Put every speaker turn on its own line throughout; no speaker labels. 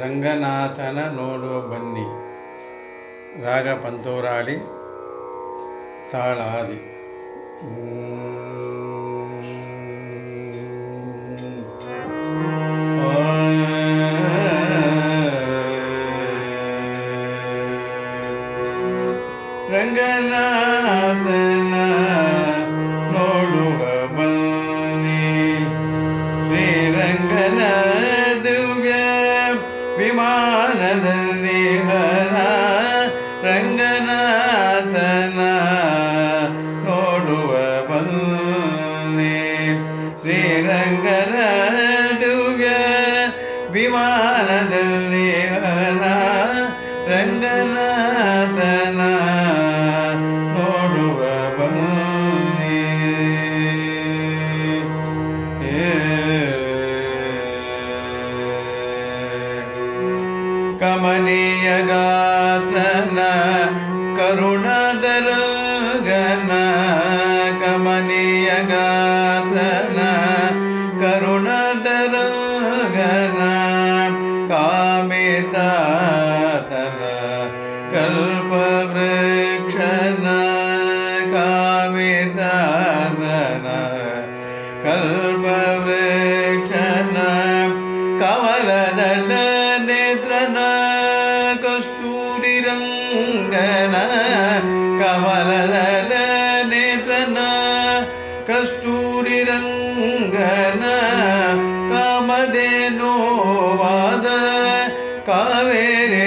ರಂಗನಾಥನ ನೋಡುವ ಬನ್ನಿ. ರಾಗ ಪಂತೋರಾಳಿ ತಾಳ ಆದಿ ವಿಮಾನದಲ್ಲಿ ಹರ ರಂಗನಾಥನ ನೋಡುವ ಬನ್ನಿ. ಶ್ರೀರಂಗನ ಕಮನೀಯ ಗಾತ್ರನ ಕರುಣದರಗನ ಕಮನೀಯ ಗಾತ್ರನ. ಕಮಲದಳ ನೇತ್ರನ ಕಸ್ತೂರಿ ರಂಗನ ಕಮಲದಳ ನೇತ್ರನ ಕಸ್ತೂರಿ ರಂಗನ ಕಾಮಧೇನೋವಾದ ಕಾವೇರಿ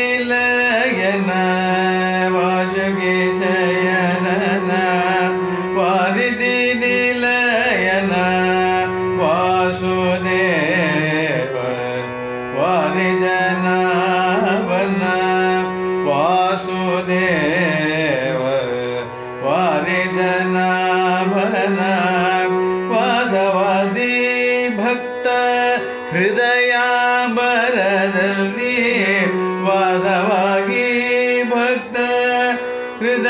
ವಾಸವಾದಿ ಭಕ್ತ ಹೃದಯಾಂಬರದಲ್ಲಿ ವಾಸವಾಗಿ ಭಕ್ತ ಹೃದಯಾಂಬರದಲ್ಲಿ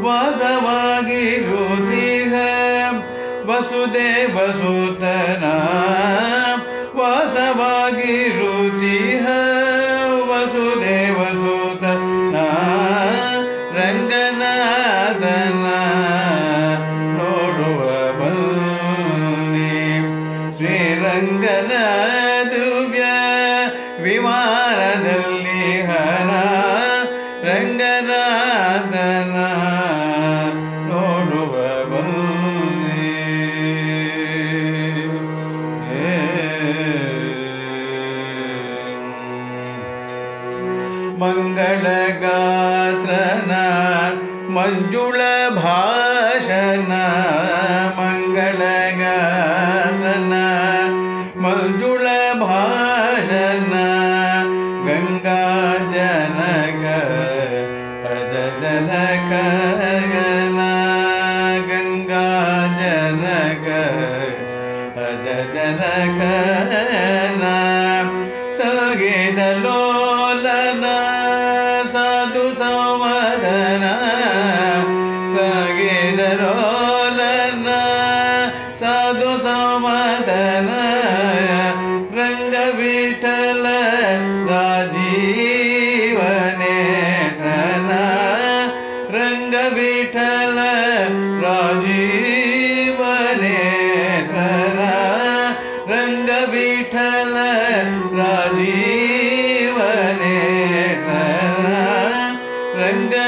ವಾಸವಾಗಿ ರುತಿಹ ವಸುದೇವ ಸುತನ मंजुल भाषण मंगल गन मंजुल भाषण गंगा जनक हर जनक गंगा जनक हर जनक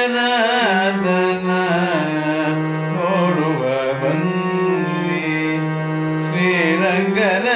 ರಂಗನಾಥನ ನೋಡುವ ಬನ್ನಿ ಶ್ರೀರಂಗನ